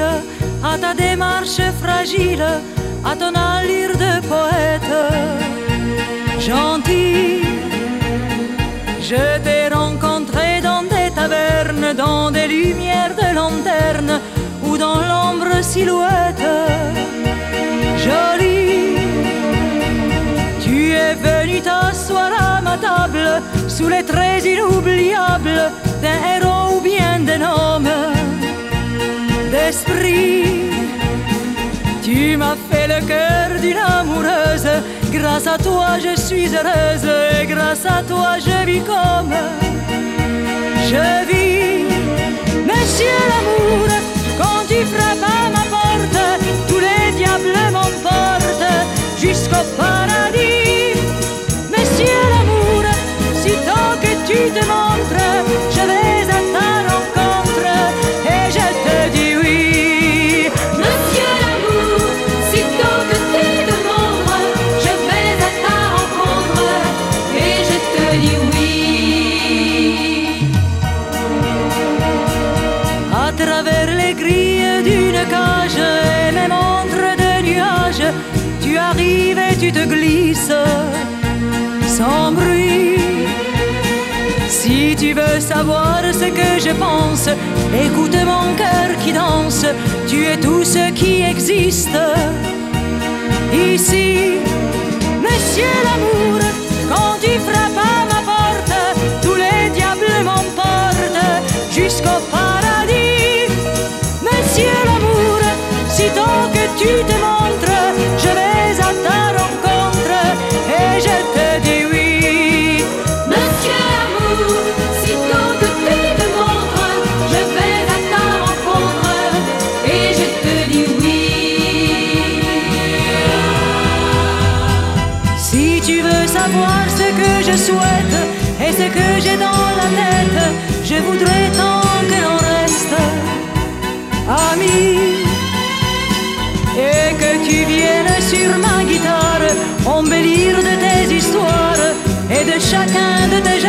à ta démarche fragile, à ton allure de poète. Gentil, je t'ai rencontré dans des tavernes, dans des lumières de lanterne ou dans l'ombre silhouette. Jolie, tu es venu t'asseoir à ma table sous les traits inoubliables d'un héros Tu m'as fait le cœur d'une amoureuse, grâce à toi je suis heureuse et grâce à toi je vis comme je vis. Monsieur l'amour, quand tu frappes à ma porte, tous les diables m'emportent jusqu'au paradis. D'une cage et mes montres de nuages, tu arrives et tu te glisses sans bruit. Si tu veux savoir ce que je pense, écoute mon cœur qui danse, tu es tout ce qui existe ici. Monsieur l'amour, tu te montres, je vais à ta rencontre et je te dis oui. Monsieur l'amour, sitôt que tu te montres, je vais à ta rencontre et je te dis oui. Si tu veux savoir ce que je souhaite et ce que j'ai dans la tête, je voudrais ma guitare embellir de tes histoires et de chacun de tes